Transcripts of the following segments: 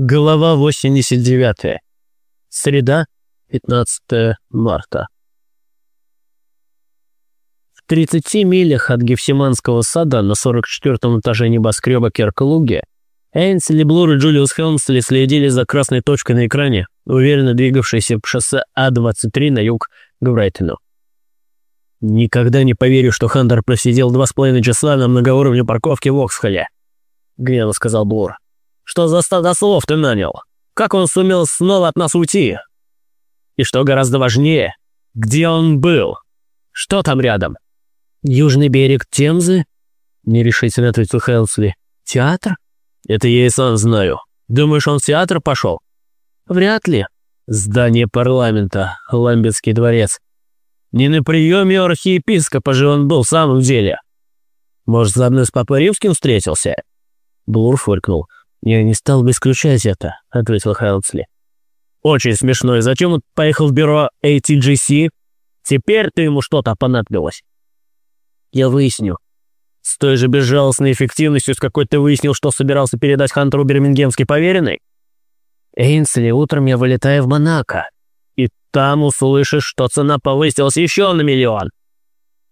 Глава 89. Среда, 15 марта. В 30 милях от Гефсиманского сада на 44-м этаже небоскреба Керкалуги Эйнсли, Блур и Джулиус Хелмсли следили за красной точкой на экране, уверенно двигавшейся по шоссе А-23 на юг к Брайтону. «Никогда не поверю, что Хантер просидел два с половиной часа на многоуровневой парковке в Оксхолле», — гневно сказал Блур. Что за стадо слов ты нанял? Как он сумел снова от нас уйти? И что гораздо важнее, где он был? Что там рядом? Южный берег Темзы? Нерешительно ответил Хелсли. Театр? Это я и сам знаю. Думаешь, он в театр пошел? Вряд ли. Здание парламента, Ламбетский дворец. Не на приеме архиепископа же он был в самом деле. Может, заодно с Папой Римским встретился? Блур фыркнул. «Я не стал бы исключать это», — ответил Хайлдсли. «Очень смешно. И зачем он поехал в бюро ATGC? Теперь ты ему что-то понадобилось». «Я выясню». «С той же безжалостной эффективностью, с какой ты выяснил, что собирался передать Хантеру Бирмингемский поверенный?» «Эйнсли, утром я вылетаю в Монако, и там услышишь, что цена повысилась еще на миллион».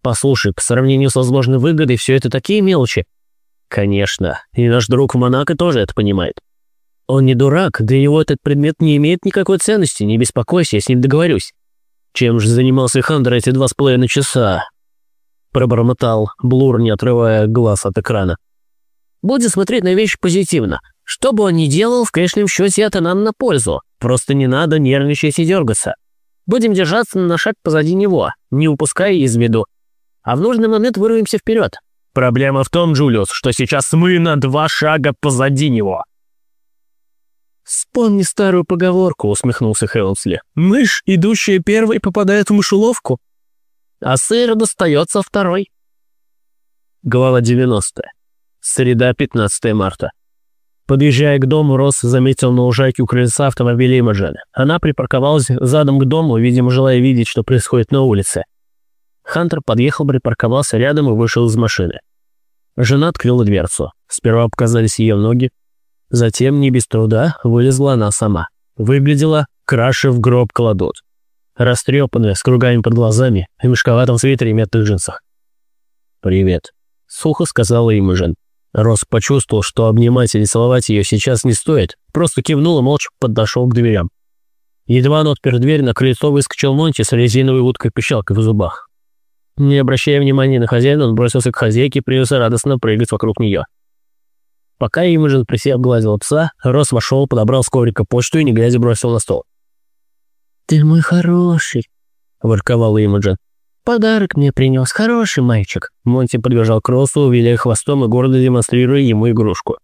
«Послушай, по сравнению с возможной выгодой, все это такие мелочи. Конечно, и наш друг в Монако тоже это понимает. Он не дурак, для него этот предмет не имеет никакой ценности, не беспокойся, я с ним договорюсь. Чем же занимался Хандер эти два с половиной часа? Пробормотал Блур, не отрывая глаз от экрана. Будем смотреть на вещи позитивно. Что бы он ни делал, в конечном счете это нам на пользу. Просто не надо нервничать и дергаться. Будем держаться на шаг позади него, не упуская из виду. А в нужный момент вырвемся вперед. Проблема в том, Джулиус, что сейчас мы на два шага позади него». «Вспомни старую поговорку», — усмехнулся Хелмсли. «Мышь, идущая первой, попадает в мышеловку, а сыр достается второй». Глава 90. Среда, 15 марта. Подъезжая к дому, Росс заметил на лужайке у крыльца автомобиля Имаджена. Она припарковалась задом к дому, видимо, желая видеть, что происходит на улице. Хантер подъехал, припарковался рядом и вышел из машины. Жена открыла дверцу. Сперва показались ее ноги. Затем, не без труда, вылезла она сама. Выглядела, краше в гроб кладут. Растрепанная, с кругами под глазами, в мешковатом свитере и метных джинсах. «Привет», — сухо сказала ему Жен. Рос почувствовал, что обнимать или целовать ее сейчас не стоит, просто кивнул и молча подошел к дверям. Едва он отпер дверь, на крыльцо выскочил Монти с резиновой уткой-пищалкой в зубах. Не обращая внимания на хозяина, он бросился к хозяйке и принялся радостно прыгать вокруг нее. Пока Имиджин, присев, гладил пса, Рос вошел, подобрал с коврика почту и, не глядя, бросил на стол. «Ты мой хороший», — ворковал Имиджин. «Подарок мне принес, хороший мальчик». Монти подбежал к Росу, виляя хвостом и гордо демонстрируя ему игрушку.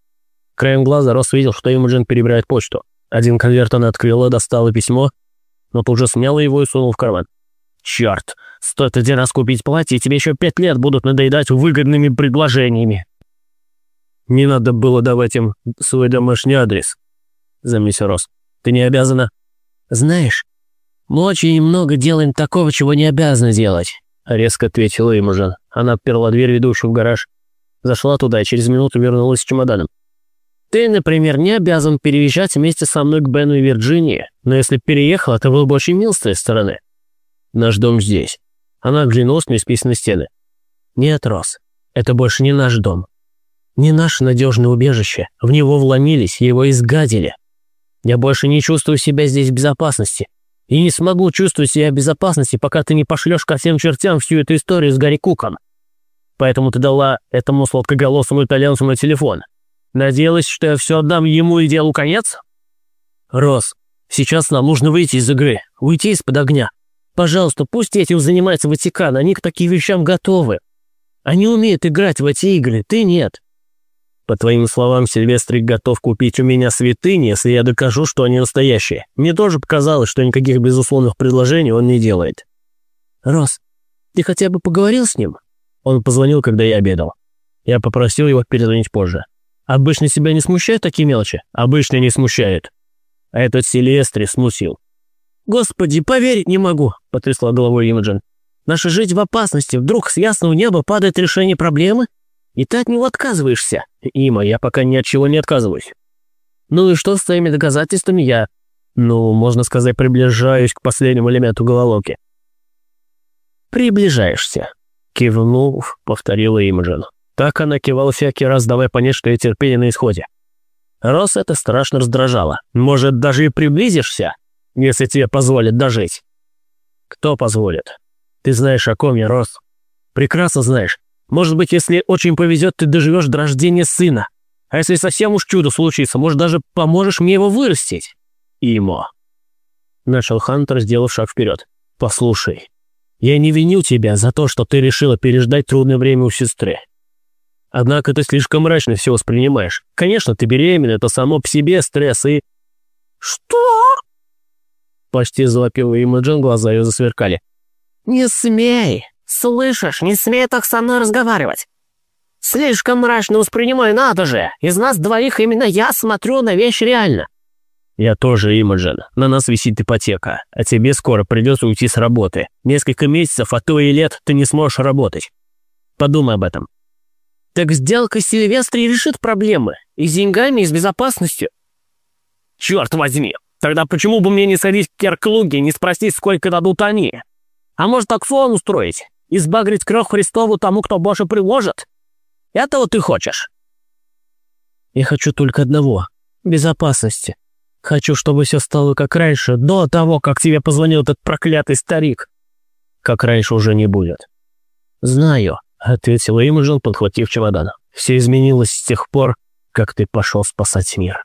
Краем глаза Рос видел, что Имиджин перебирает почту. Один конверт она открыла, достала письмо, но тут же сняла его и сунул в карман. «Черт!» Стоит один раз купить платье, и тебе еще пять лет будут надоедать выгодными предложениями. Не надо было давать им свой домашний адрес, заметил Рос. Ты не обязана. Знаешь, мы очень много делаем такого, чего не обязаны делать, резко ответила ему Жан. Она отперла дверь, ведущую в гараж, зашла туда и через минуту вернулась с чемоданом. Ты, например, не обязан переезжать вместе со мной к Бену и Вирджинии, но если переехала, это было бы очень мил с твоей стороны. Наш дом здесь. Она оглянулась на исписанные стены. «Нет, Рос, это больше не наш дом. Не наше надежное убежище. В него вломились, его изгадили. Я больше не чувствую себя здесь в безопасности. И не смогу чувствовать себя в безопасности, пока ты не пошлешь ко всем чертям всю эту историю с Гарри Куком. Поэтому ты дала этому сладкоголосому итальянцу на телефон. Надеялась, что я все отдам ему и делу конец? Рос, сейчас нам нужно выйти из игры, уйти из-под огня. Пожалуйста, пусть этим занимается Ватикан, они к таким вещам готовы. Они умеют играть в эти игры, ты нет. По твоим словам, Сильвестрик готов купить у меня святыни, если я докажу, что они настоящие. Мне тоже показалось, что никаких безусловных предложений он не делает. Рос, ты хотя бы поговорил с ним? Он позвонил, когда я обедал. Я попросил его перезвонить позже. Обычно себя не смущают такие мелочи? Обычно не смущают. А этот Сильвестри смусил. «Господи, поверить не могу!» – потрясла головой Имаджин. «Наша жизнь в опасности. Вдруг с ясного неба падает решение проблемы, и ты от него отказываешься. Има, я пока ни от чего не отказываюсь». Ну и что с твоими доказательствами я, ну, можно сказать, приближаюсь к последнему элементу головоломки. Приближаешься. Кивнув, повторила Имаджин. Так она кивала всякий раз, давая понять, что ее терпение на исходе. Рос это страшно раздражало. Может, даже и приблизишься, если тебе позволят дожить? Кто позволит? Ты знаешь, о ком я, Рос. Прекрасно знаешь. Может быть, если очень повезет, ты доживешь до рождения сына. А если совсем уж чудо случится, может, даже поможешь мне его вырастить? Имо. Начал Хантер, сделав шаг вперед. Послушай, я не виню тебя за то, что ты решила переждать трудное время у сестры. Однако ты слишком мрачно все воспринимаешь. Конечно, ты беременна, это само по себе стресс и... Что? Почти завопила Имаджин, глаза ее засверкали. Не смей! Слышишь, не смей так со мной разговаривать. Слишком мрачно воспринимай, надо же. Из нас двоих именно я смотрю на вещь реально. Я тоже, Имаджин. На нас висит ипотека, а тебе скоро придется уйти с работы. Несколько месяцев, а то и лет ты не сможешь работать. Подумай об этом. Так сделка с Сильвестри решит проблемы. И с деньгами, и с безопасностью. Черт возьми, тогда почему бы мне не садить в Керклуге и не спросить, сколько дадут они? А может, акцион устроить? И сбагрить кровь Христову тому, кто больше приложит? Этого ты хочешь? Я хочу только одного — безопасности. Хочу, чтобы все стало как раньше, до того, как тебе позвонил этот проклятый старик. Как раньше уже не будет. Знаю, ответила Имаджин, подхватив чемодан. Все изменилось с тех пор, как ты пошел спасать мир.